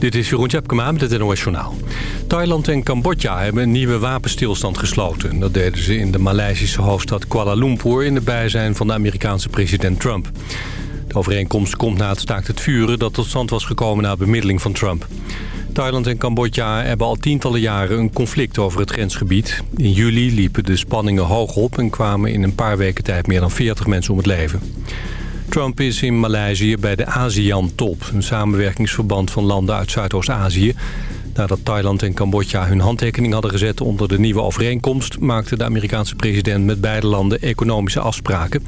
Dit is Jeroen Tjepkema met het NOS Journaal. Thailand en Cambodja hebben een nieuwe wapenstilstand gesloten. Dat deden ze in de Maleisische hoofdstad Kuala Lumpur... in de bijzijn van de Amerikaanse president Trump. De overeenkomst komt na het staakt het vuren... dat tot stand was gekomen na bemiddeling van Trump. Thailand en Cambodja hebben al tientallen jaren een conflict over het grensgebied. In juli liepen de spanningen hoog op... en kwamen in een paar weken tijd meer dan 40 mensen om het leven. Trump is in Maleisië bij de ASEAN-top, een samenwerkingsverband van landen uit Zuidoost-Azië. Nadat Thailand en Cambodja hun handtekening hadden gezet onder de nieuwe overeenkomst... maakte de Amerikaanse president met beide landen economische afspraken.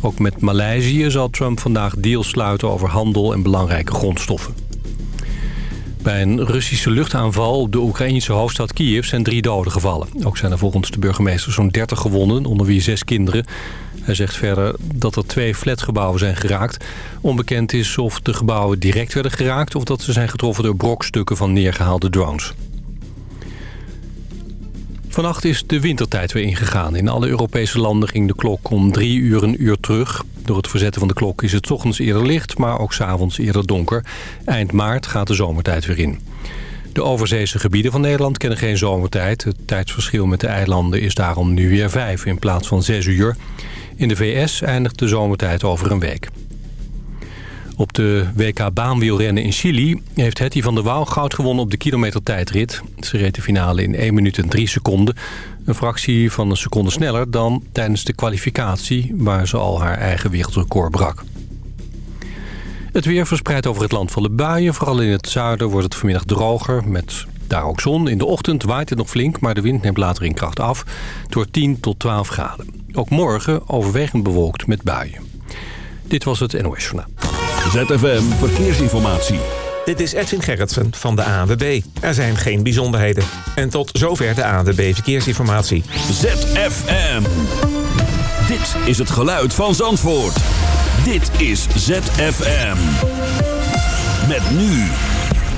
Ook met Maleisië zal Trump vandaag deals sluiten over handel en belangrijke grondstoffen. Bij een Russische luchtaanval op de Oekraïnse hoofdstad Kiev zijn drie doden gevallen. Ook zijn er volgens de burgemeester zo'n 30 gewonden, onder wie zes kinderen. Hij zegt verder dat er twee flatgebouwen zijn geraakt. Onbekend is of de gebouwen direct werden geraakt... of dat ze zijn getroffen door brokstukken van neergehaalde drones. Vannacht is de wintertijd weer ingegaan. In alle Europese landen ging de klok om drie uur een uur terug. Door het verzetten van de klok is het ochtends eerder licht, maar ook s'avonds eerder donker. Eind maart gaat de zomertijd weer in. De overzeese gebieden van Nederland kennen geen zomertijd. Het tijdsverschil met de eilanden is daarom nu weer vijf in plaats van zes uur. In de VS eindigt de zomertijd over een week. Op de WK baanwielrennen in Chili heeft Hetty van der Wouw goud gewonnen op de kilometer tijdrit. Ze reed de finale in 1 minuut en 3 seconden. Een fractie van een seconde sneller dan tijdens de kwalificatie... waar ze al haar eigen wereldrecord brak. Het weer verspreidt over het land van de buien. Vooral in het zuiden wordt het vanmiddag droger met daar ook zon. In de ochtend waait het nog flink, maar de wind neemt later in kracht af. Door 10 tot 12 graden. Ook morgen overwegend bewolkt met buien. Dit was het NOS Journaal. ZFM Verkeersinformatie. Dit is Edwin Gerritsen van de ANWB. Er zijn geen bijzonderheden. En tot zover de ANWB Verkeersinformatie. ZFM. Dit is het geluid van Zandvoort. Dit is ZFM. Met nu.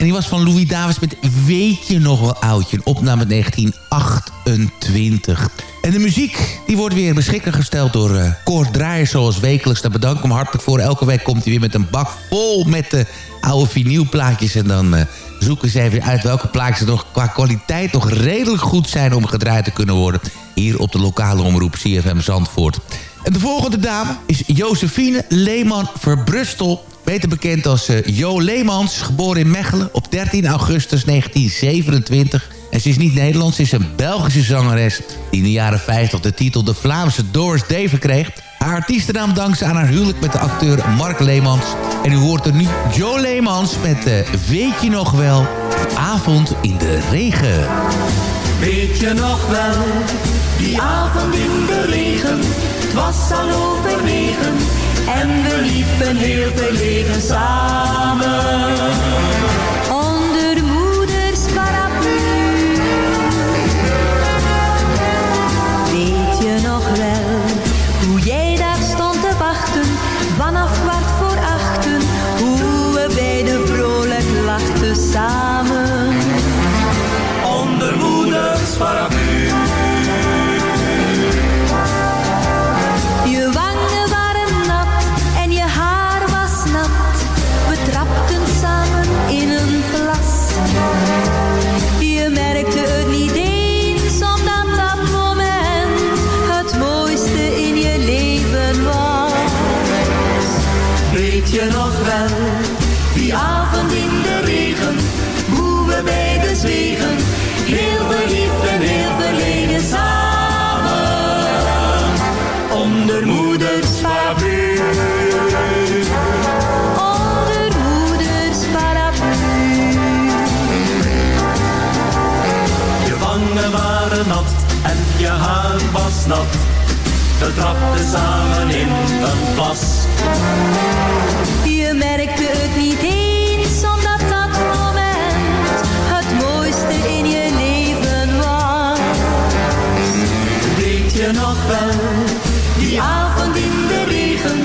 En die was van Louis Davis met Weet je nog wel oudje? Een opname 1928. En de muziek die wordt weer beschikbaar gesteld door uh, Draaier zoals wekelijks. Daar bedank ik hem hartelijk voor. Elke week komt hij weer met een bak vol met de oude vinylplaatjes. En dan uh, zoeken ze even uit welke plaatjes nog qua kwaliteit nog redelijk goed zijn om gedraaid te kunnen worden. Hier op de lokale omroep CFM Zandvoort. En de volgende dame is Josephine Leeman Verbrustel. Beter bekend als uh, Jo Leemans, geboren in Mechelen op 13 augustus 1927. En ze is niet Nederlands, ze is een Belgische zangeres... die in de jaren 50 de titel de Vlaamse Doris Day verkreeg. Haar artiestennaam dankt ze aan haar huwelijk met de acteur Mark Leemans. En u hoort er nu Jo Leemans met uh, Weet je nog wel, Avond in de Regen. Weet je nog wel, die avond in de regen, het was al over en we liepen heel verlegen samen. Was nat. We trapten samen in een plas. Je merkte het niet eens, omdat dat moment het mooiste in je leven was. Weet je nog wel. Die avond in de regen,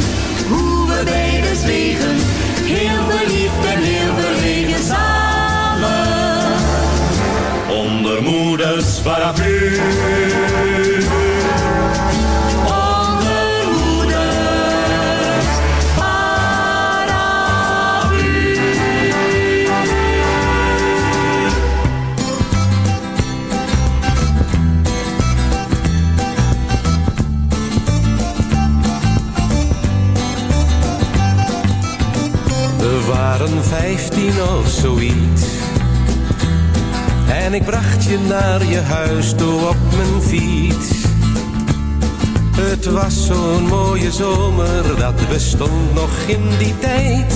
hoe we beiden zwegen. Heel verliefd en heel verlegen samen. Onder moeders paraplu. Of zoiets. En ik bracht je naar je huis toe op mijn fiets. Het was zo'n mooie zomer, dat bestond nog in die tijd.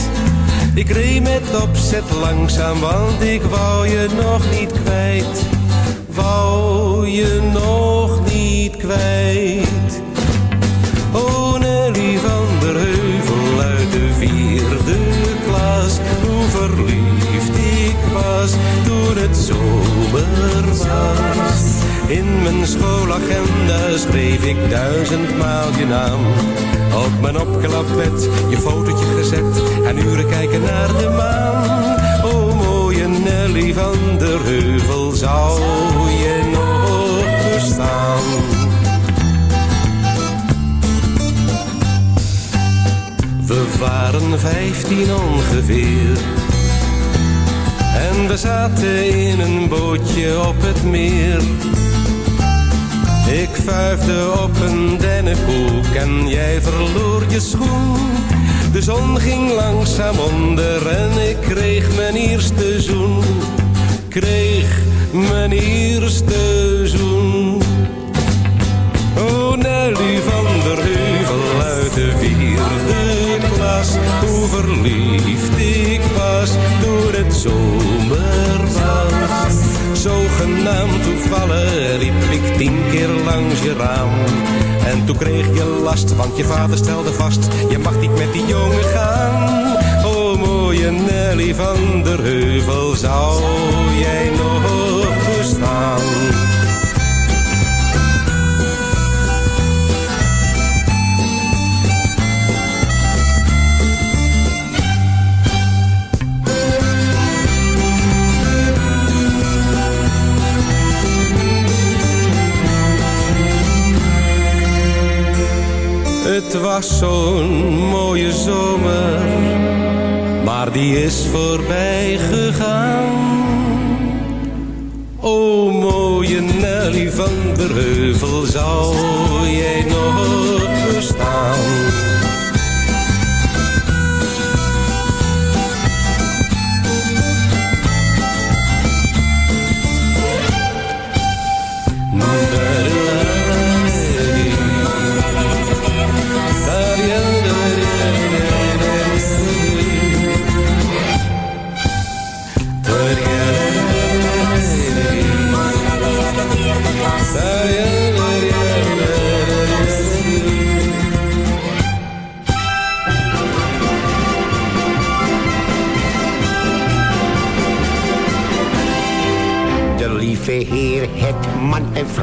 Ik reed met opzet langzaam, want ik wou je nog niet kwijt. Wou je nog niet kwijt. Toen het zomer. In mijn schoolagenda schreef ik duizendmaal je naam. Op mijn opklapbed je fotootje gezet en uren kijken naar de maan. O mooie Nelly van der Heuvel, zou je nog bestaan? We waren vijftien ongeveer. En we zaten in een bootje op het meer. Ik vuifde op een dennenkoek en jij verloor je schoen. De zon ging langzaam onder en ik kreeg mijn eerste zoen. Kreeg mijn eerste zoen. O Nelly van der Heuvel uit de vierde Hoe verliefd ik was toen het zomer was. Zogenaamd toevallig liep ik tien keer langs je raam. En toen kreeg je last, want je vader stelde vast. Je mag niet met die jongen gaan. O mooie Nelly van der Heuvel, zou jij nog Het was zo'n mooie zomer, maar die is voorbij gegaan. O mooie Nelly van der Heuvel, zou jij nog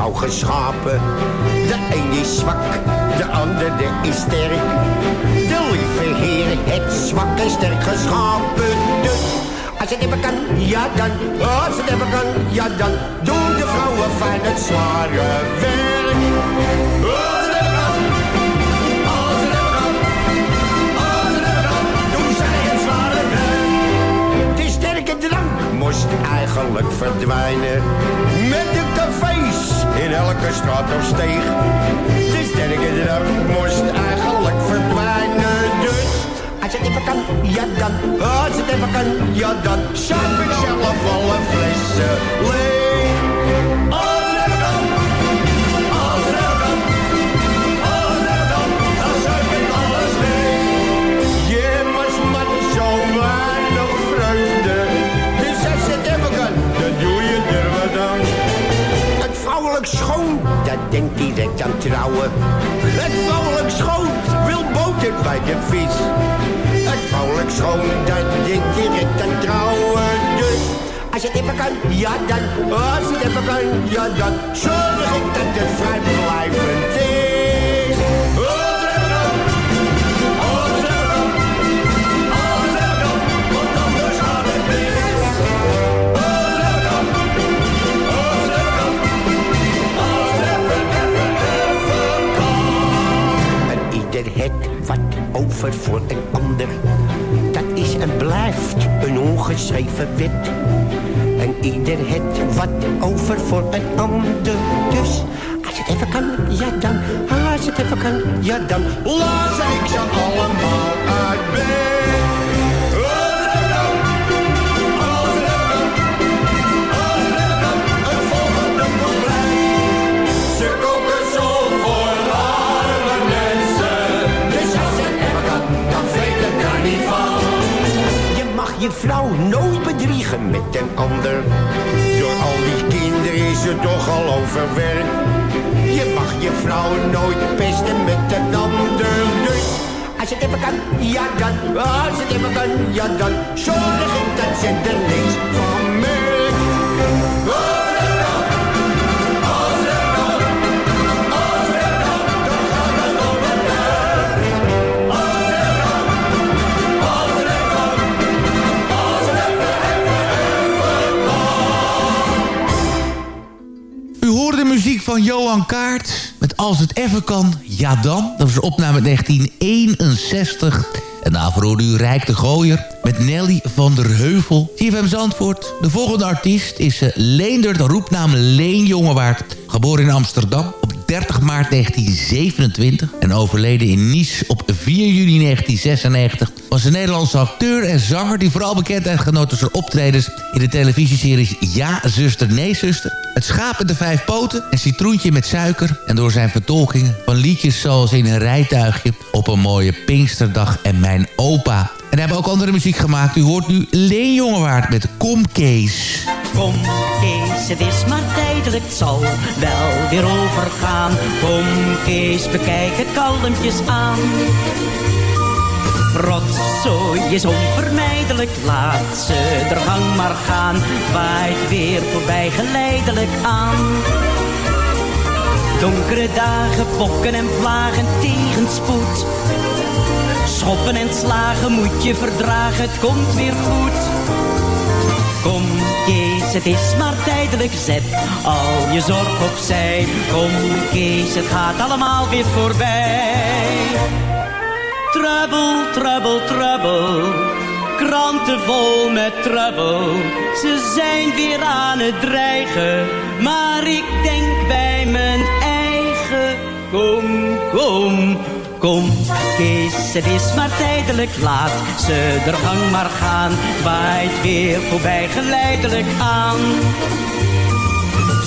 geschapen. De een is zwak, de andere is sterk. De lieve Heer het zwak en sterk geschapen. Dus als het even kan, ja dan. Als het even kan, ja dan. Doen de vrouwen fijn het zware werk. Als het even kan, als het even kan, als het even kan. Doen zij het zware werk. De sterke drank moest eigenlijk verdwijnen. Met de in elke straat of steeg. De sterke drank moest eigenlijk verdwijnen. Dus als het even kan, ja dan. Als het even kan, ja dan. Schap ik zelf alle flessen leeg. Dat denkt direct aan trouwen. Het vrouwelijk schoon wil boter bij de vis. Het vrouwelijk schoon, dat denkt direct aan trouwen. Dus als het even kan, ja dan. Als het even kan, ja dan. Zorg ik dat het vrijblijvend is. En ieder het wat over voor een ander. Dus als het even kan, ja dan. Als het even kan, ja dan. Laat ik ze allemaal uit bed. Dus er. Je vrouw nooit met een ander. Door al die kinderen is het toch al overwerk. Je mag je vrouw nooit pesten met een ander. Dus als het even kan, ja dan. Als het even kan, ja dan. Zorg dat ze er niks van van Johan Kaart met Als het even kan, ja dan. Dat was opname uit 1961. En daarvoor hoorde u Rijk de Gooier met Nelly van der Heuvel. CFM Zandvoort. De volgende artiest is uh, Leendert, roepnaam Leen Jongewaard. Geboren in Amsterdam op 30 maart 1927 en overleden in Nice op 4 juni 1996... was een Nederlandse acteur en zanger die vooral bekendheid genoot door zijn optredens... in de televisieseries Ja, zuster, nee, zuster... Het schaap met de vijf poten, een citroentje met suiker... en door zijn vertolkingen van liedjes zoals in een rijtuigje... op een mooie Pinksterdag en mijn opa... En hebben ook andere muziek gemaakt. U hoort nu Leen Jongewaard met Kom Kees. Kom Kees, het is maar tijdelijk, zal wel weer overgaan. Kom Kees, bekijk het kalmpjes aan. Rotzooi is onvermijdelijk, laat ze er gang maar gaan. Waait weer voorbij geleidelijk aan. Donkere dagen, pokken en vlagen, tegenspoed. Schoppen en slagen moet je verdragen, het komt weer goed. Kom Kees, het is maar tijdelijk, zet al je zorg opzij. Kom Kees, het gaat allemaal weer voorbij. Trouble, trouble, trouble, kranten vol met trouble. Ze zijn weer aan het dreigen, maar ik denk bij mijn eigen. Kom, kom, Kom, Kees, het is maar tijdelijk, laat ze er maar gaan. Waait weer voorbij geleidelijk aan.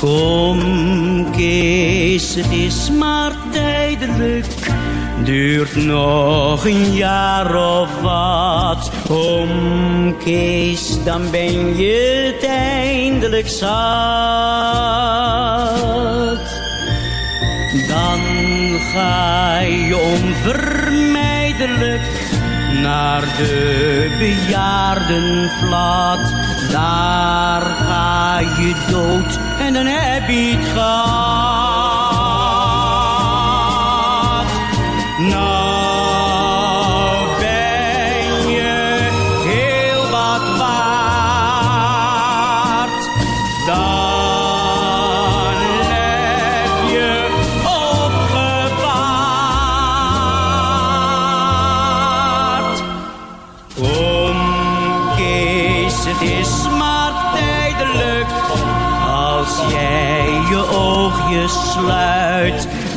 Kom Kees, het is maar tijdelijk. Duurt nog een jaar of wat. Kom Kees, dan ben je het eindelijk zat. Dan ga je onvermijdelijk naar de bejaardenvlat. Daar ga je dood en dan heb je het gehad.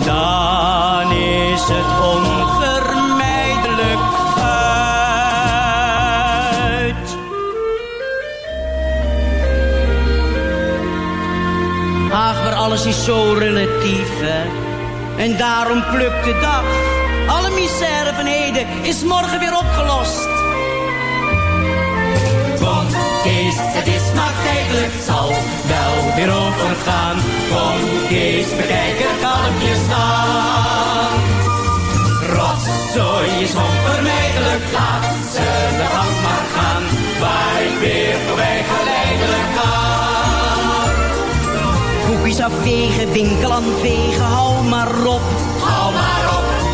Dan is het onvermijdelijk uit. Ach, maar alles is zo relatief, hè. En daarom plukt de dag. Alle misère van heden is morgen weer opgelost. Kom, Kees, het is maar tijdelijk, het zal wel weer overgaan. Kom Kees, bekijk er kalmpjes aan. Rotzooi is onvermijdelijk, laat ze de gang maar gaan. Ik weer voorbij geleidelijk gaan. Koekjes afwegen, winkel aan vegen, hou maar op.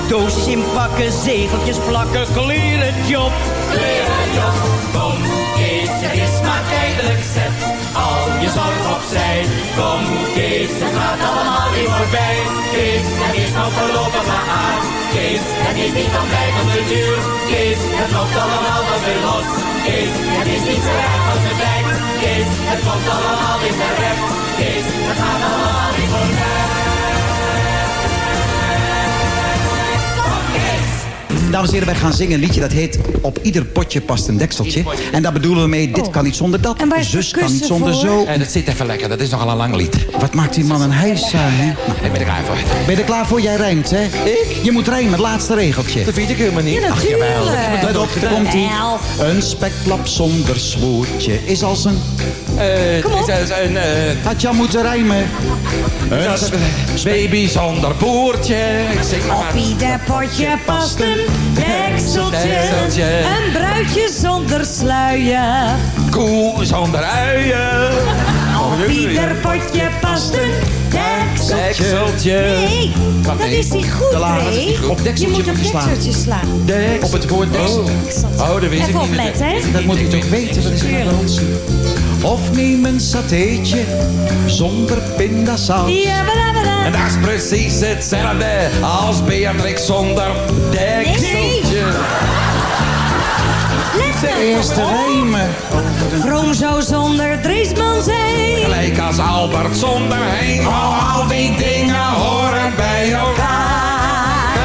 Doosjes inpakken, zegeltjes plakken, kleren job. Kleren job. Kom Kees, het is maar tijdelijk, zet al je zorg opzij. Kom Kees, het gaat allemaal weer voorbij. Kees, het is nog voorlopig maar aan. Kees, het is niet van blijvende duur. Kees, het loopt allemaal wel weer los. Kees, het is niet zo erg als het lijkt. Kees, het komt allemaal weer terecht. Kees, het gaat allemaal weer voorbij. Dames en heren, wij gaan zingen een liedje dat heet Op ieder potje past een dekseltje. En daar bedoelen we mee, dit kan niet zonder dat. En zus de kan niet zonder voor? zo. En dat zit even lekker, dat is nogal een lang lied. Wat maakt die man een hijsa, hè? Nou, Ik ben er klaar voor. ben je er klaar voor? Jij rijmt, hè? Ik? Je moet rijmen, het laatste regeltje. Dat vind ik helemaal niet. Ja, Ach, jawel. Let op, daar komt ie. Wel. Een spekplap zonder zwoertje is als een... Eh, Kom op. is dat een eh, Had je al moeten rijmen. Een baby zonder boertje. Ik zeg maar. Op ieder potje past een dekseltje. Een bruidje zonder sluier. Koe zonder uien. Op ieder potje past een dekseltje. Dekseltje. Nee, dat nee? is niet goed, De niet. Op dekseltje Je moet op je slaan. dekseltje. Op het woord deksel. Oh, dat ik Even niet. opletten, hè? Dat moet u toch weten, wat is hand? Of neem een satéetje zonder pindasaus. Ja, En dat is precies hetzelfde als Beatrix zonder dekseltje. Eerste rijmen. Vroom zou zonder Driesman zijn. Gelijk als Albert zonder heen. Oh, al die dingen horen bij elkaar.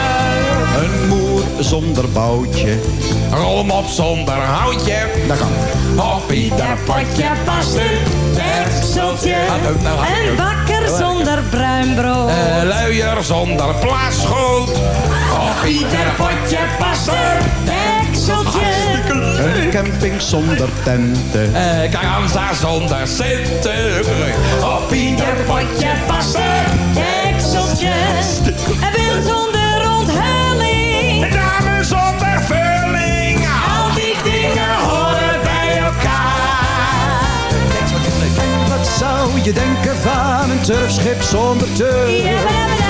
Een moer zonder boutje. Rol hem op zonder houtje. Dat kan. Op ieder potje past een? Een bakker zonder bruin brood. Eh, luier zonder plasgoed. Op ieder potje past een Een camping zonder tenten. Eh, Carranza zonder centen. Op ieder potje past een dekseltje. En wil zonder onthulling. Dames zonder vulling. Al die dingen horen bij elkaar. Wat zou je denken van een turfschip zonder turf?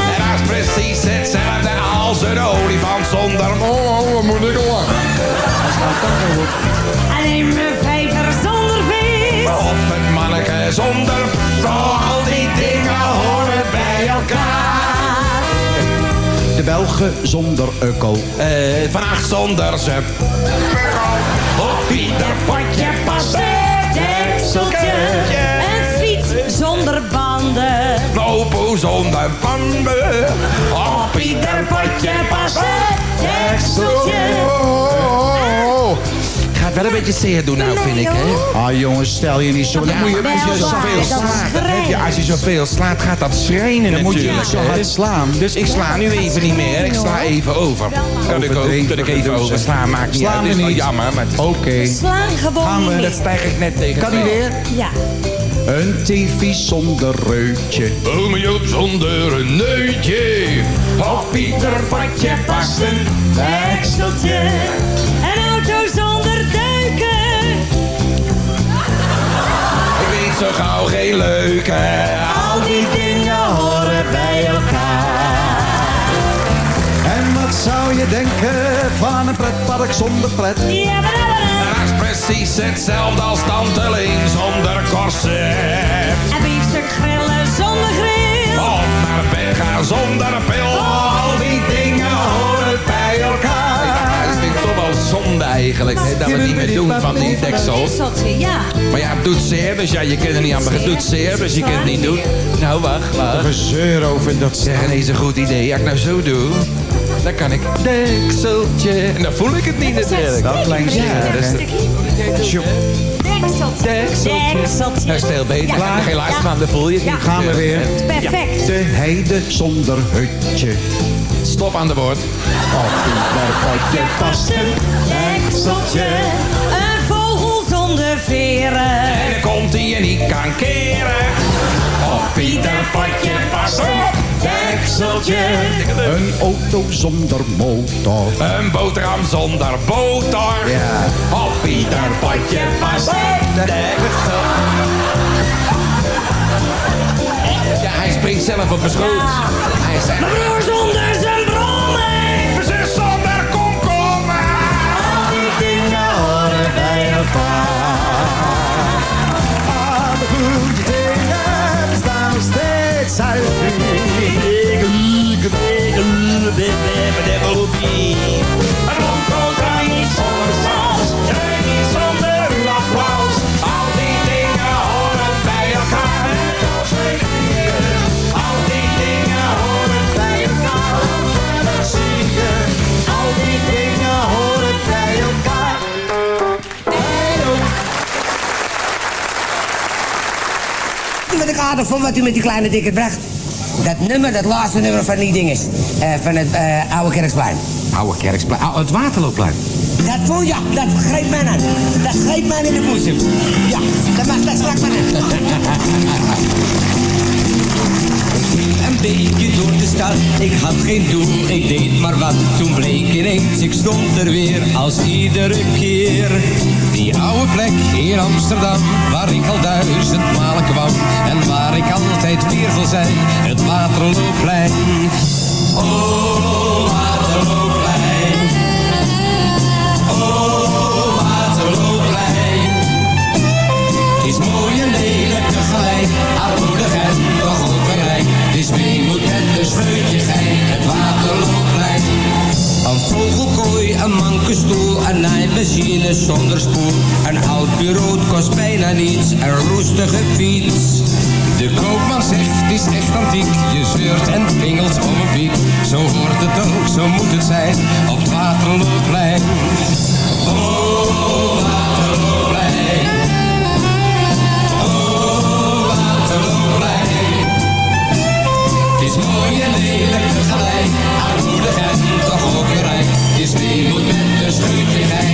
Precies hetzelfde als een olifant zonder... Oh, oh, wat moet ik lachen? Alleen een vijver zonder vis. Of een manneke zonder... Oh, al die dingen horen bij elkaar. De Belgen zonder ukkel. Eh, vannacht zonder ze. Op ieder potje past een dekseltje. Een fiets zonder banden. Lopo zonder banden. Op ieder potje een dekseltje. Gaat wel een beetje zeer doen nou, vind ik, hè? Ah jongens, stel je niet zo. Dan moet je, als je zoveel slaat, als je zoveel slaat, gaat dat schrijnen dan moet je niet zo hard slaan. Dus ik sla nu even niet meer. Ik sla even over. Dat ik, ook, dat ik even over zeg. sla, maakt niet Slaan uit. Het is wel niet. jammer, maar het is... Oké. Slaan gewoon Gaan we- niet Dat stijg ik net tegen. Kan hij weer? Ja. Een tv zonder reutje. Ome Joop zonder een neutje. Op ieder padje past een Dekseltje. Een auto zonder duiken. Ik weet zo gauw geen leuke. Al die dingen horen bij elkaar. En wat zou je denken van een pretpark zonder pret? Ja, maar Dat is precies hetzelfde als tante Leen zonder corset. En biefstuk grillen zonder grill. Of naar bed gaan zonder pil. Al die dingen horen bij elkaar. Ja, dat vind ik toch wel zonde eigenlijk. Hè, dat we het niet meer doen van die deksel. Dekseltje, ja. Maar ja, het doet zeer, dus ja, je kunt er niet aan beginnen. Het doet zeer, dus je kunt het niet doen. Nou, wacht, wacht. Gezeur over dat Zeg, ineens een goed idee. Als ik nou zo doe, dan kan ik dekseltje. En dan voel ik het niet natuurlijk. Dat klein Ja, dat is stukje. Dekseltje. Dekseltje. Dekseltje. Dat is veel beter. Ja. Dan geen maar dan voel je het Ja. niet. Gaan we weer. Perfect. De heide zonder hutje. Stop aan de woord. Op ieder potje past een Dekseltje. Een vogel zonder veren. hond die je niet kan keren. Op Pieter Potje, pas op, dekseltje. Een auto zonder motor. Een boterham zonder boter. Ja. Op Pieter Potje, pas op, dekseltje. Ja, hij springt zelf op mijn schoot. Hij is echt... Mijn broer zonder zijn. Mijn zus zonder komkommer. Al die dingen horen bij elkaar. Steeds uit. Een rondkool draai niet Wat ik aardig vond wat u met die kleine dikke bracht. Dat nummer, dat laatste nummer van die dinges. eh, van het eh, oude kerksplein. Oude Kerksplein. Oh, het Waterloopplein. Dat vond ja, dat greep mij aan. Dat greep mij in de boezem. Ja, dat, mag, dat sprak mij aan. Een beetje door de stad, ik had geen doel, ik deed maar wat. Toen bleek ineens, ik stond er weer als iedere keer. Die oude plek in Amsterdam, waar ik al duizend malen kwam. En waar ik altijd weer wil zijn, het Waterloopplein. Oh, Waterloopplein. Oh, Waterloopplein. Het is mooi en lelijk tegelijk, armoedig en toch ook weer rijk. Het is weemoed met een scheutje gein, het Waterloopplein. Een vogelkooi, een mankenstoel, een naaimachine zonder spoel. Een oud bureau kost bijna niets, een roestige fiets. De koopman zegt, het is echt antiek. Je zeurt en pingelt om een piek. Zo hoort het ook, zo moet het zijn, op het Waterloopplein. Oh, Waterloopplein. Oh. Het is mooi en lelijk tegelijk, armoedig en toch ook weer rijk. Is weemoed met een scheutje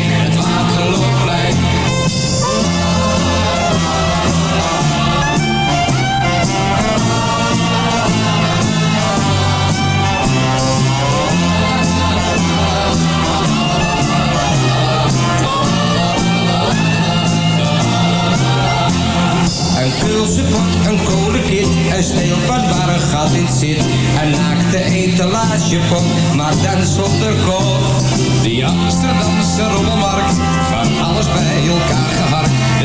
gat in zit. Een naakte etalagepop, maar dan zonder kop. Die Amsterdamse rommelmarkt, van alles bij elkaar geharkt.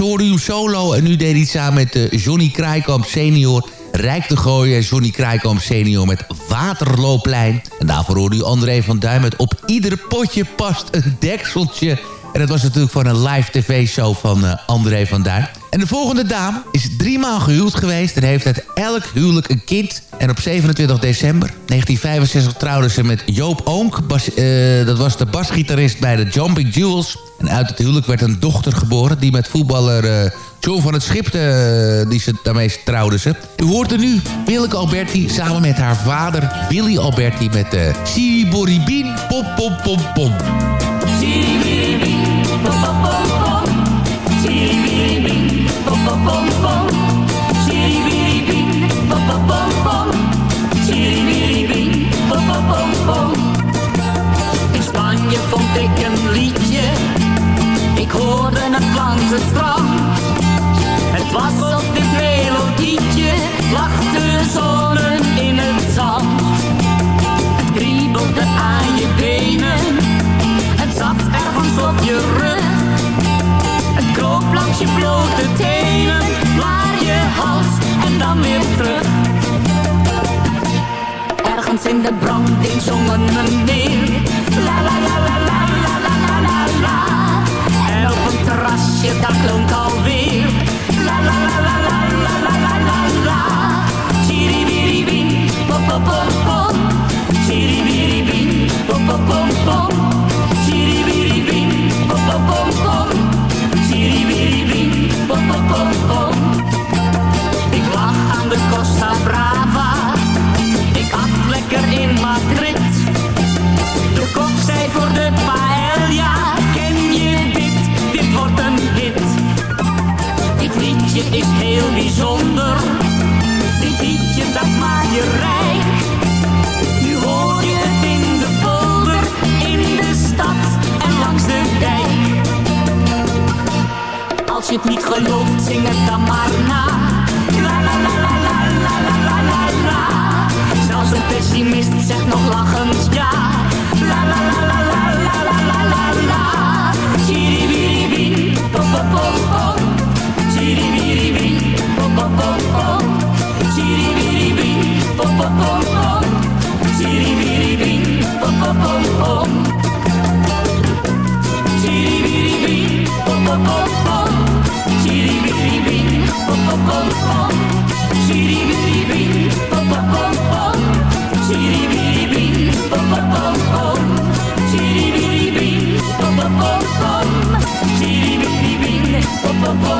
Straks hoorde u solo en nu deed hij samen met eh, Johnny Krijkamp senior... Rijk te gooien en Johnny Krijkamp senior met Waterloopplein. En daarvoor hoorde u André van Duin met Op ieder potje past een dekseltje... En dat was natuurlijk van een live tv-show van eh, André van Duin. En de volgende dame is driemaal gehuwd geweest... en heeft uit elk huwelijk een kind. En op 27 december 1965 trouwde ze met Joop Oonk. Eh, dat was de basgitarist bij de Jumping Jewels. En uit het huwelijk werd een dochter geboren... die met voetballer eh, John van het Schip, eh, die ze, daarmee trouwde ze. U hoort er nu Willeke Alberti samen met haar vader Willy Alberti... met uh, Siboribin Pom Pom Pom Pom. In Spanje vond ik een liedje. Ik hoorde het langs het strand. Het was op dit melodietje lag de zonnen in het zand. Het kriebelde aan je benen, het zat ergens op je rug. Het kroop langs je blote tenen, naar je hals en dan weer terug. In de branding zongen we neer. La la la la la la la la la la. En op een terrasje, dat klonk alweer. La la la la la la la la la la. Chiribiribim, pom pom pom pom. Chiribiribim, pom pom pom pom. Chiribiribim, pom pom pom pom. Chiribiribim, pom pom pom pom. Is heel bijzonder. Dit liedje dat maakt je rijk. Nu hoor je het in de polder, in de stad en langs de dijk. Als je het niet gelooft, zing het dan maar na. La la la la la la la la la. Zelfs een pessimist zegt nog lachend ja. La la la la la la la la la pom pom pom bum bum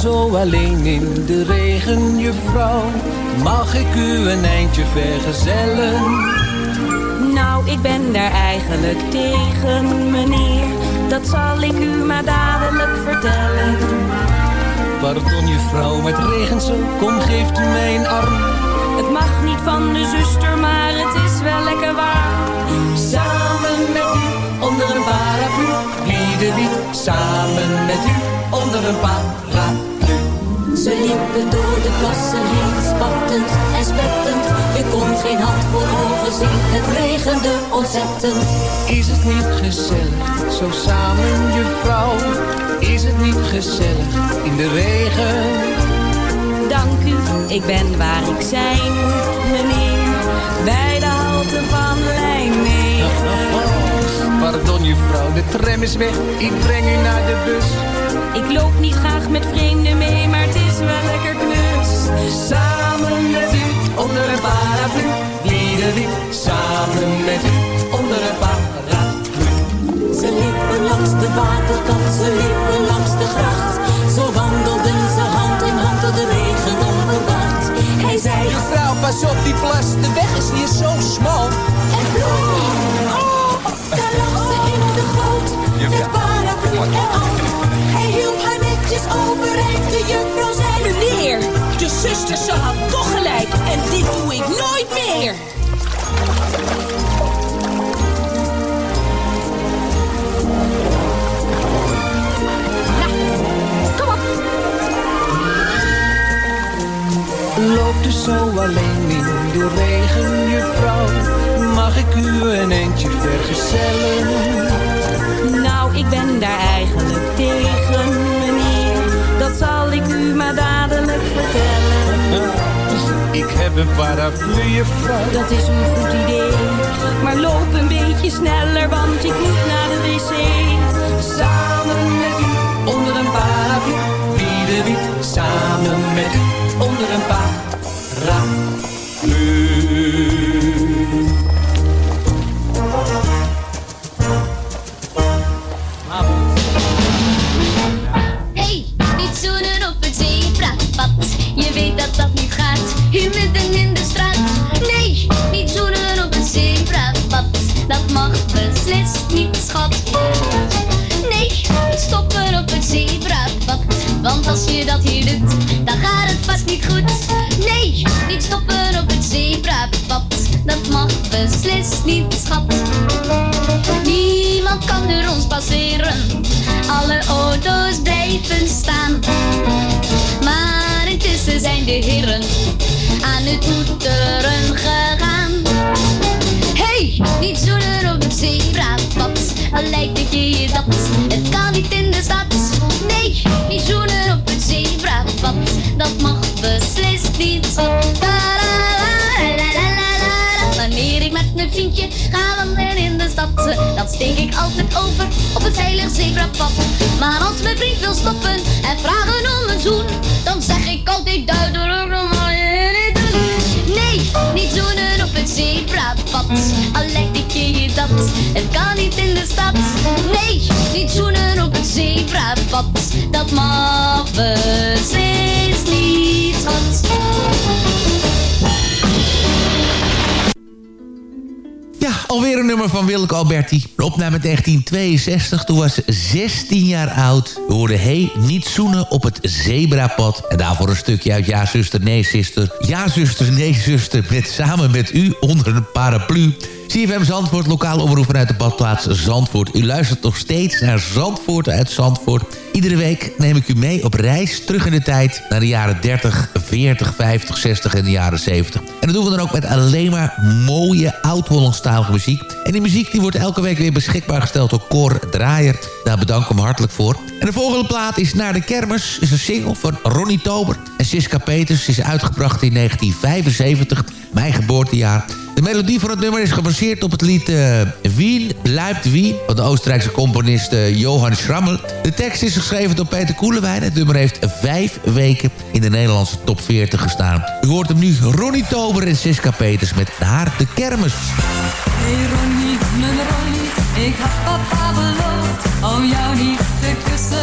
zo alleen in de regen, juffrouw? Mag ik u een eindje vergezellen? Nou, ik ben daar eigenlijk tegen, meneer. Dat zal ik u maar dadelijk vertellen. Pardon, juffrouw, maar het regent zo. Kom, geeft u mij een arm. Het mag niet van de zuster, maar het is wel lekker waar. Samen met u, onder een paraplu. Wie de wiet, samen met u, onder een paraplu. Ze liepen door de plassen heen, spattend en spettend. Je kon geen hand voor ogen zien, het regende ontzettend. Is het niet gezellig, zo samen, juffrouw? Is het niet gezellig, in de regen? Dank u, ik ben waar ik zijn moet, meneer. Bij de halte van Lijnmeer. Pardon, juffrouw, de tram is weg. Ik breng u naar de bus. Ik loop niet graag met vreemden mee, maar het is wel lekker knus. Samen met u, onder een paraplu. Wie samen met u, onder een paraplu. Ze liepen langs de waterkant, ze liepen langs de gracht. Zo wandelden ze hand in hand door de regen onverwacht. Hij zei, Juffrouw, pas op die plas, de weg is hier zo smal. en bloed. Goot. Met paraplu en. Hij hielp haar netjes overeind, de juffrouw zei... Meneer, de zuster, ze had toch gelijk. En dit doe ik nooit meer. Loopt u zo alleen in de regen, juffrouw? Mag ik u een eindje vergezellen? Nou, ik ben daar eigenlijk tegen, meneer. Dat zal ik u maar dadelijk vertellen. Ik heb een paraplu, juffrouw. Dat is een goed idee. Maar loop een beetje sneller, want ik moet naar de wc. Samen met u, onder een paraplu. Wie de wiet, samen met u, onder een paraplu. Als je dat hier doet, dan gaat het vast niet goed. Nee, niet stoppen op het zebrapad. Dat mag beslist niet, schat. Niemand kan door ons passeren. Alle auto's blijven staan. Maar intussen zijn de heren aan het toeteren gegaan. Hey, niet zoenen op het zebrapad. Al lijkt het je dat, het kan niet in de stad. Nee, niet zoenen op het zebrapad. Dat mag beslist niet. Wanneer ik met mijn vriendje ga wandelen in de stad, dan steek ik altijd over op het veilig zebrapad. Maar als mijn vriend wil stoppen en vragen om een zoen, dan zeg ik altijd duidelijk doen. Nee, niet zoenen op het zebrapad. Al lijkt ik je dat, het kan niet in de stad. Nee, niet zoenen op het zebrapad. Dat mag beslist niet, schat. Alweer een nummer van Willeke Alberti. Opname 1962, toen was ze 16 jaar oud. We hoorden Hey, niet zoenen op het zebrapad. En daarvoor een stukje uit Ja, zuster, nee, zuster. Ja, zuster, nee, zuster, met samen met u onder een paraplu. CFM Zandvoort, lokale omroep vanuit de badplaats Zandvoort. U luistert nog steeds naar Zandvoort uit Zandvoort. Iedere week neem ik u mee op reis terug in de tijd... naar de jaren 30, 40, 50, 60 en de jaren 70. En dat doen we dan ook met alleen maar mooie oud-Hollandstalige muziek. En die muziek die wordt elke week weer beschikbaar gesteld door Cor Draaier. Daar bedank ik hem hartelijk voor. En de volgende plaat is Naar de Kermis. is een single van Ronnie Tober en Siska Peters. is uitgebracht in 1975, mijn geboortejaar... De melodie van het nummer is gebaseerd op het lied uh, Wien blijft Wien... van de Oostenrijkse componist uh, Johan Schrammel. De tekst is geschreven door Peter Koelewijn. Het nummer heeft vijf weken in de Nederlandse top 40 gestaan. U hoort hem nu Ronnie Tober en Siska Peters met Naar de Kermis. Hey Ronnie, mijn Ronnie, ik had papa beloofd... om jou niet te kussen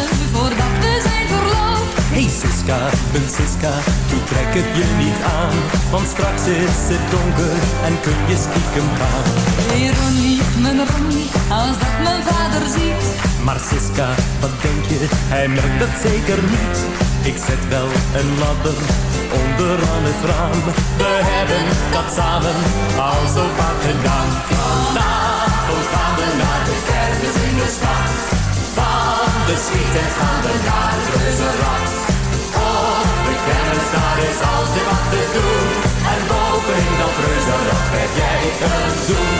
Siska, Siska, doe trek het je niet aan. Want straks is het donker en kun je stiekem gaan. Hey Ronnie, mijn Ronnie, als dat mijn vader ziet. Maar Siska, wat denk je, hij merkt dat zeker niet. Ik zet wel een ladder onder aan het raam. We hebben dat samen al zo vaak gedaan. Vanavond gaan we naar de kermis in de stad. Van de schieten gaan we naar het reuzenrad. Is altijd wat te doen. En boven in dat reuzenrad krijg jij een zoen.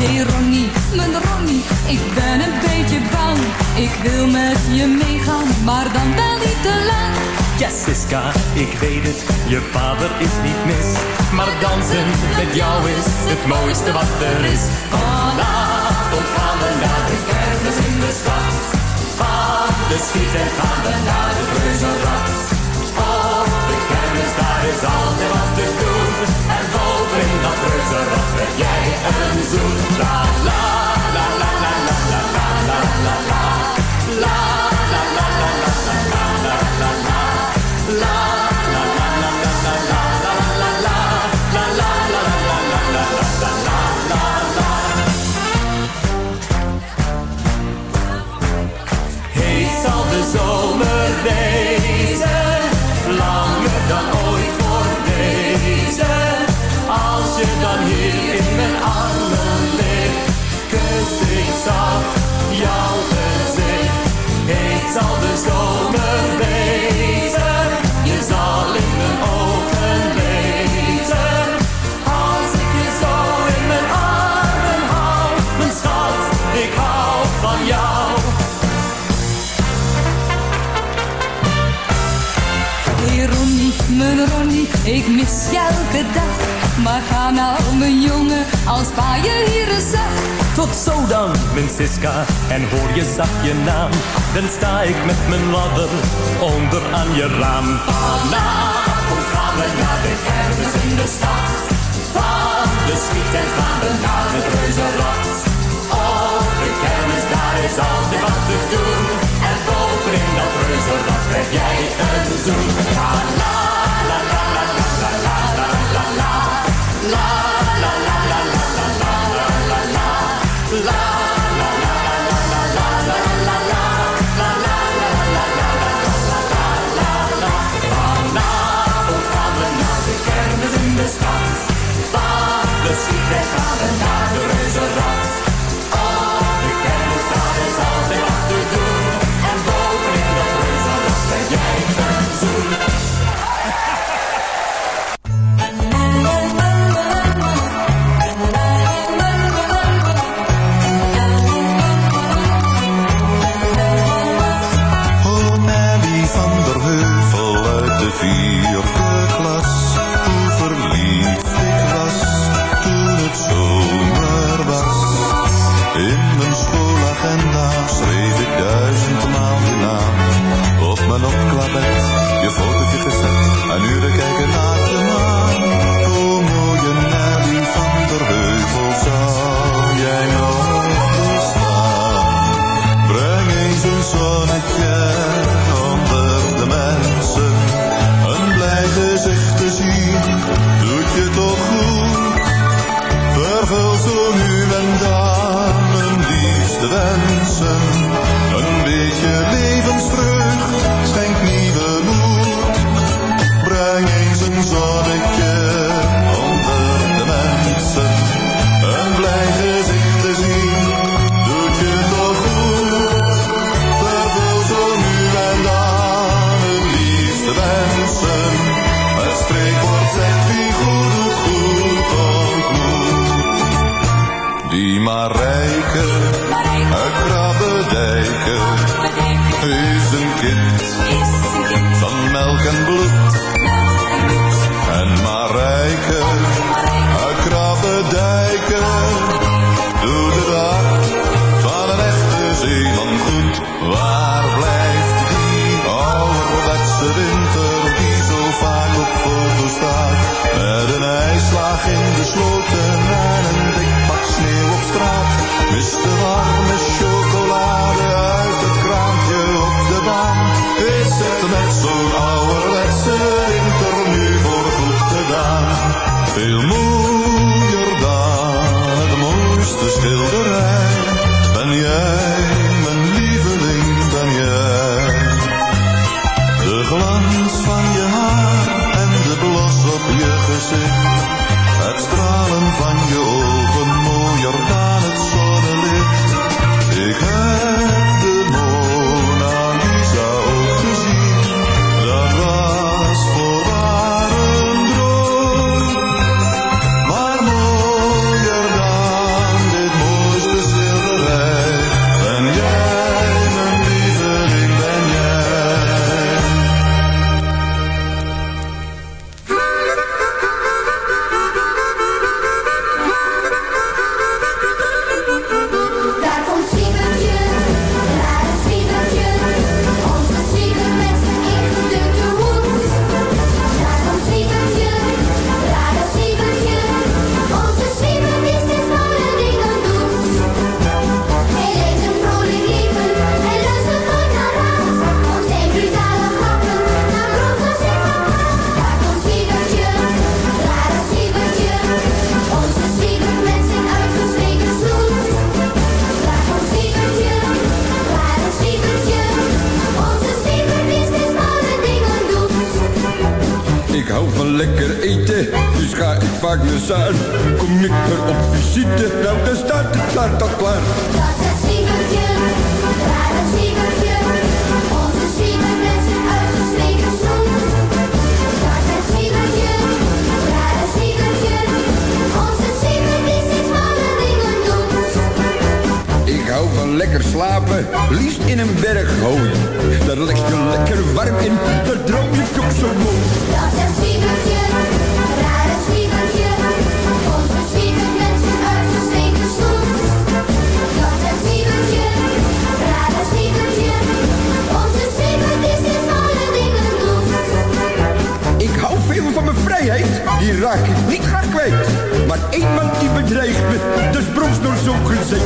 Hey Ronnie, mijn Ronnie, ik ben een beetje bang. Ik wil met je meegaan, maar dan wel niet te lang. Ja, Siska, ik weet het, je vader is niet mis. Maar dansen met jou is het mooiste wat er is. Vanavond gaan we naar de schieten gaan we naar de reuzenrad. Op de kermis, daar is altijd wat te doen. En boven in dat reuzenrad krijg jij een zoen. La la la la la la la la. La la la zomerweg. Ik mis je elke dag, maar ga nou mijn jongen, als pa je hier eens zag. Tot zo dan, mijn Siska, en hoor je zacht je naam. Dan sta ik met mijn ladder onder aan je raam. Vanavond gaan we naar de kermis in de stad. Van de schiet en gaan we naar het reuzenrad. Op de kermis, daar is altijd wat te doen. En boven in dat reuzenrad krijg jij een zoen. Vanavond. Kom ik er op visite, nou dan staat de taart al klaar. Dat is een Siebertje, daar is Siebertje. Onze Siebert met zijn uitgestreken snoet. Daar is een Siebertje, daar is Siebertje. Onze Siebert die van malle dingen doet. Ik hou van lekker slapen, liefst in een berg hooi. Daar leg je lekker warm in, daar droom je toch zo mooi. Die raak ik niet graag kwijt. Maar één man die bedreigt me, dus broms door zo gezegd.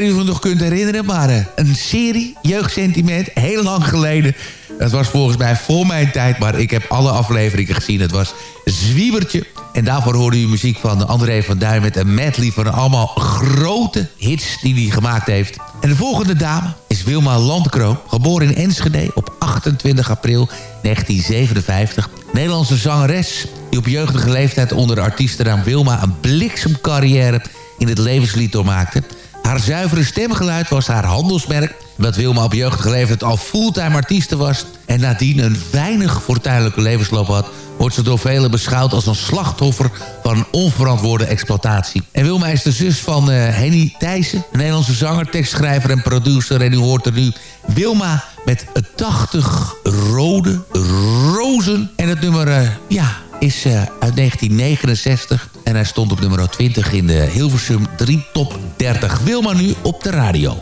Weet niet of nog kunt herinneren, maar uh, een serie, Jeugdsentiment, heel lang geleden. Het was volgens mij voor mijn tijd, maar ik heb alle afleveringen gezien. Het was Zwiebertje. En daarvoor hoorde u muziek van André van Duin met een medley van allemaal grote hits die hij gemaakt heeft. En de volgende dame is Wilma Landkroon, geboren in Enschede op 28 april 1957. Nederlandse zangeres die op jeugdige leeftijd onder de artiestennaam Wilma een bliksemcarrière in het levenslied doormaakte. Haar zuivere stemgeluid was haar handelsmerk. Omdat Wilma op jeugdige leeftijd al fulltime artieste was... en nadien een weinig fortuinlijke levensloop had... wordt ze door velen beschouwd als een slachtoffer van onverantwoorde exploitatie. En Wilma is de zus van uh, Henny Thijssen, een Nederlandse zanger, tekstschrijver en producer. En u hoort er nu Wilma met 80 rode rozen. En het nummer, uh, ja, is uh, uit 1969. En hij stond op nummer 20 in de Hilversum 3 Top 30. Wilma nu op de radio.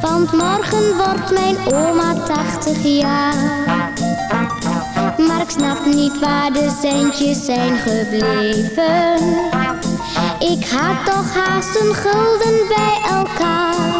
Want morgen wordt mijn oma 80 jaar. Maar ik snap niet waar de centjes zijn gebleven. Ik had toch haast een gulden bij elkaar.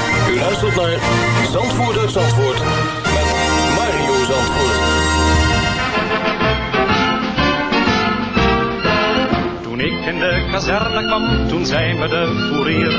U luistert naar Zandvoort uit Zandvoort met Mario Zandvoort. Toen ik in de kazerne kwam, toen zei me de fourier,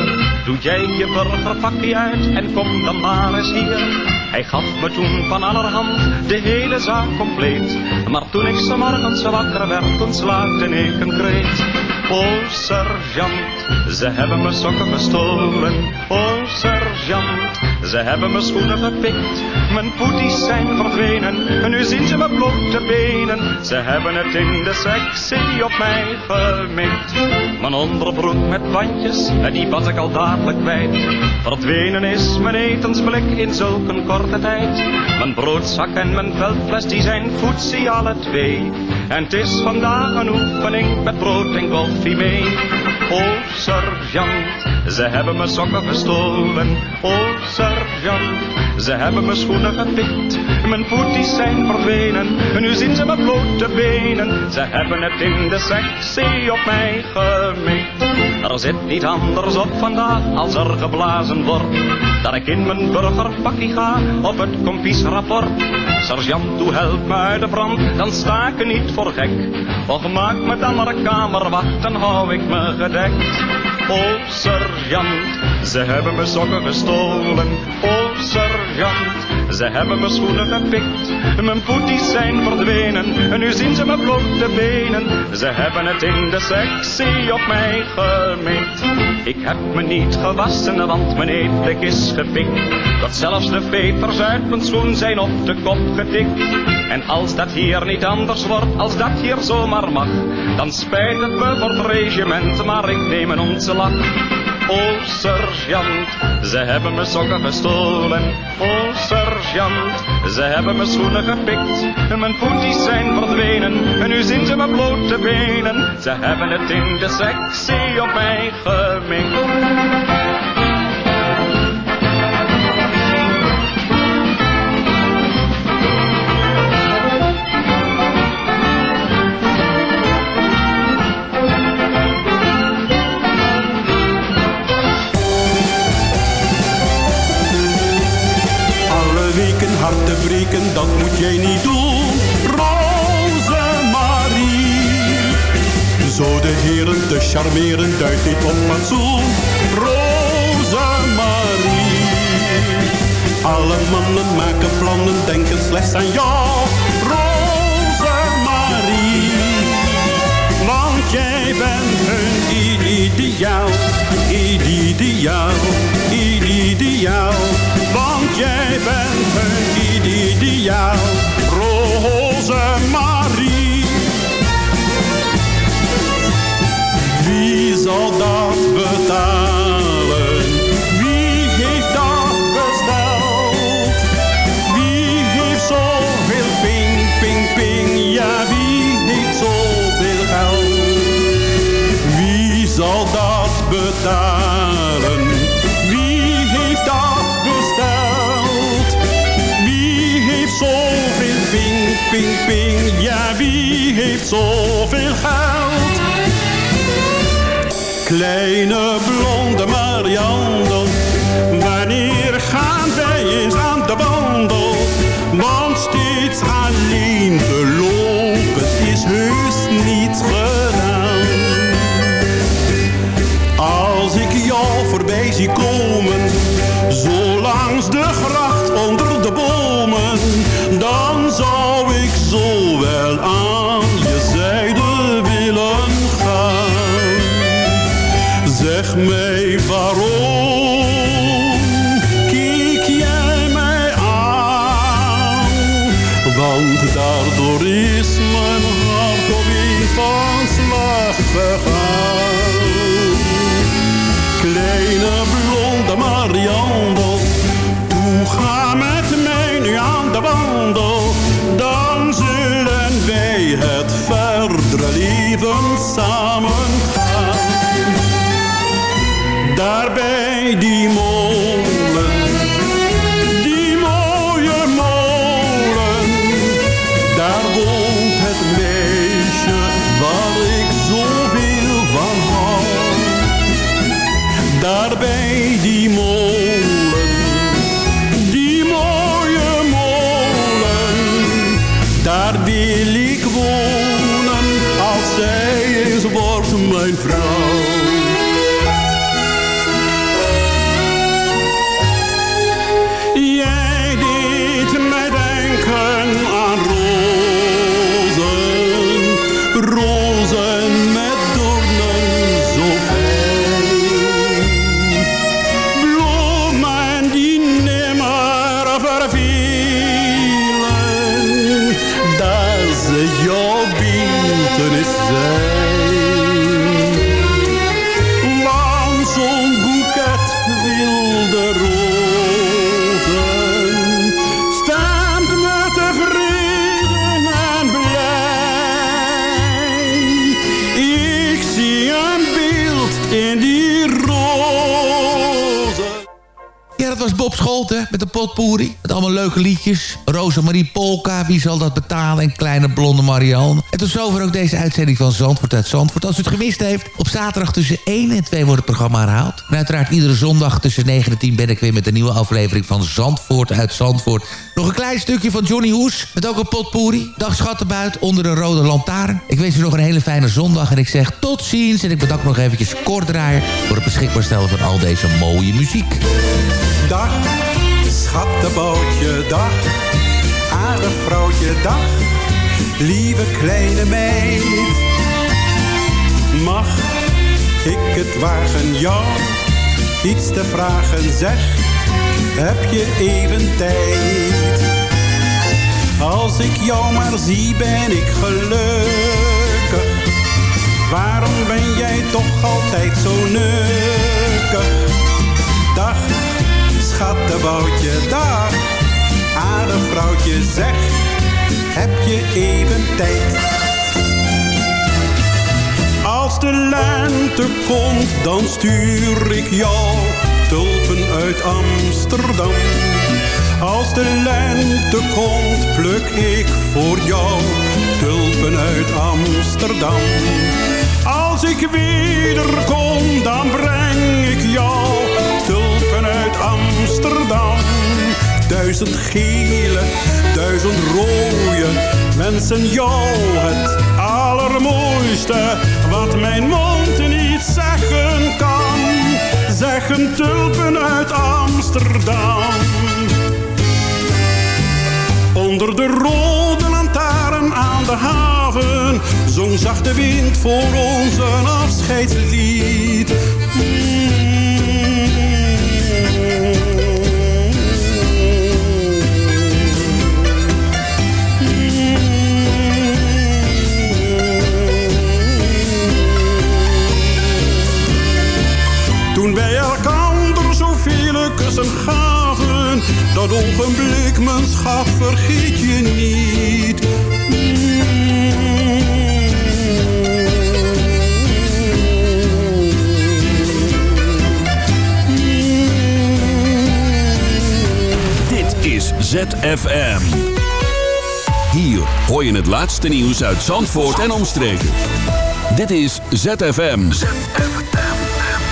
doe jij je burgerpakje uit en kom dan maar eens hier. Hij gaf me toen van allerhand de hele zaak compleet. Maar toen ik zo morgens wakker werd, toen slaakte ik een kreet. O sergeant, ze hebben me sokken gestolen. O sergeant, ze hebben mijn schoenen gepikt. Mijn poeties zijn verdwenen, en nu zien ze mijn blote benen. Ze hebben het in de sectie op mij gemikt. Mijn onderbroek met bandjes, en die was ik al dadelijk kwijt. Verdwenen is mijn etensblik in zulke korte tijd. Mijn broodzak en mijn veldfles, die zijn voetzie alle twee. En het is vandaag een oefening met brood en koffie mee. O sergeant, ze hebben mijn sokken gestolen. O sergeant, ze hebben mijn schoenen gepikt. Mijn voetjes zijn verdwenen, en nu zien ze mijn blote benen. Ze hebben het in de sectie op mij gemikt. Er zit niet anders op vandaag als er geblazen wordt. Dat ik in mijn burgerpakkie ga op het kompiesrapport. Sergeant, toe help me uit de brand, dan sta ik niet voor gek. Och, maak me dan maar een kamerwacht, dan hou ik me gedekt. O, sergeant, ze hebben mijn sokken gestolen. O, sergeant, ze hebben mijn schoenen gepikt. Mijn voetjes zijn verdwenen, en nu zien ze mijn blote benen. Ze hebben het in de sectie op mij gemikt. Ik heb me niet gewassen, want mijn eetblik is gepikt. Dat zelfs de veters uit mijn schoen zijn op de kop getikt. En als dat hier niet anders wordt, als dat hier zomaar mag, dan spijt het me voor het regiment, maar ik neem een ontslag. O sergeant, ze hebben mijn sokken gestolen. O sergeant, ze hebben mijn schoenen gepikt. Mijn voetjes zijn verdwenen, en nu zien ze mijn blote benen. Ze hebben het in de sectie op mij gemikt. Breken, dat moet jij niet doen. Rosemarie. Zo de heren te charmeren, duidt dit op fatsoen. Rosemarie. Alle mannen maken plannen, denken slechts aan jou. Rosemarie. Want jij bent hun ideaal, ideaal, ideaal. Want jij bent hun ideaal, Kleine blonde Marianne, die molen. Die mooie molen. Daar woont het meisje waar ik zoveel van hou. Daar bij die molen. Die mooie molen. Daar wil ik wonen als zij is wordt mijn vrouw. Dat met de potpourri. Met allemaal leuke liedjes. Rosemarie Polka, wie zal dat betalen? En Kleine Blonde Marianne. En tot zover ook deze uitzending van Zandvoort uit Zandvoort. Als u het gemist heeft, op zaterdag tussen 1 en 2 wordt het programma herhaald. En uiteraard iedere zondag tussen 9 en 10 ben ik weer met een nieuwe aflevering van Zandvoort uit Zandvoort. Nog een klein stukje van Johnny Hoes, met ook een potpourri. Dag schattenbuit onder een rode lantaarn. Ik wens u nog een hele fijne zondag en ik zeg tot ziens. En ik bedank nog eventjes Kordraaier voor het beschikbaar stellen van al deze mooie muziek. Dag, schattenbootje, dag. Aardig vrouwtje, dag. Lieve kleine meid. Mag ik het wagen jou iets te vragen, zeg. Heb je even tijd? Als ik jou maar zie ben ik gelukkig. Waarom ben jij toch altijd zo nukkig? Dag, schattenboutje, dag. Aardig vrouwtje, zeg, heb je even tijd? Als de lente komt, dan stuur ik jou tulpen uit Amsterdam. Als de lente komt, pluk ik voor jou tulpen uit Amsterdam. Als ik wederkom, dan breng ik jou Amsterdam. Duizend gele, duizend rode, wensen jou het allermooiste. Wat mijn mond niet zeggen kan, zeggen tulpen uit Amsterdam. Onder de rode lantaarn aan de haven zong zachte wind voor ons een afscheidslied. Wij elkander zoveel kussen gaven, dat ogenblik, mijn schat, vergeet je niet. Dit is ZFM. Hier hoor je het laatste nieuws uit Zandvoort en omstreken. Dit is ZFM.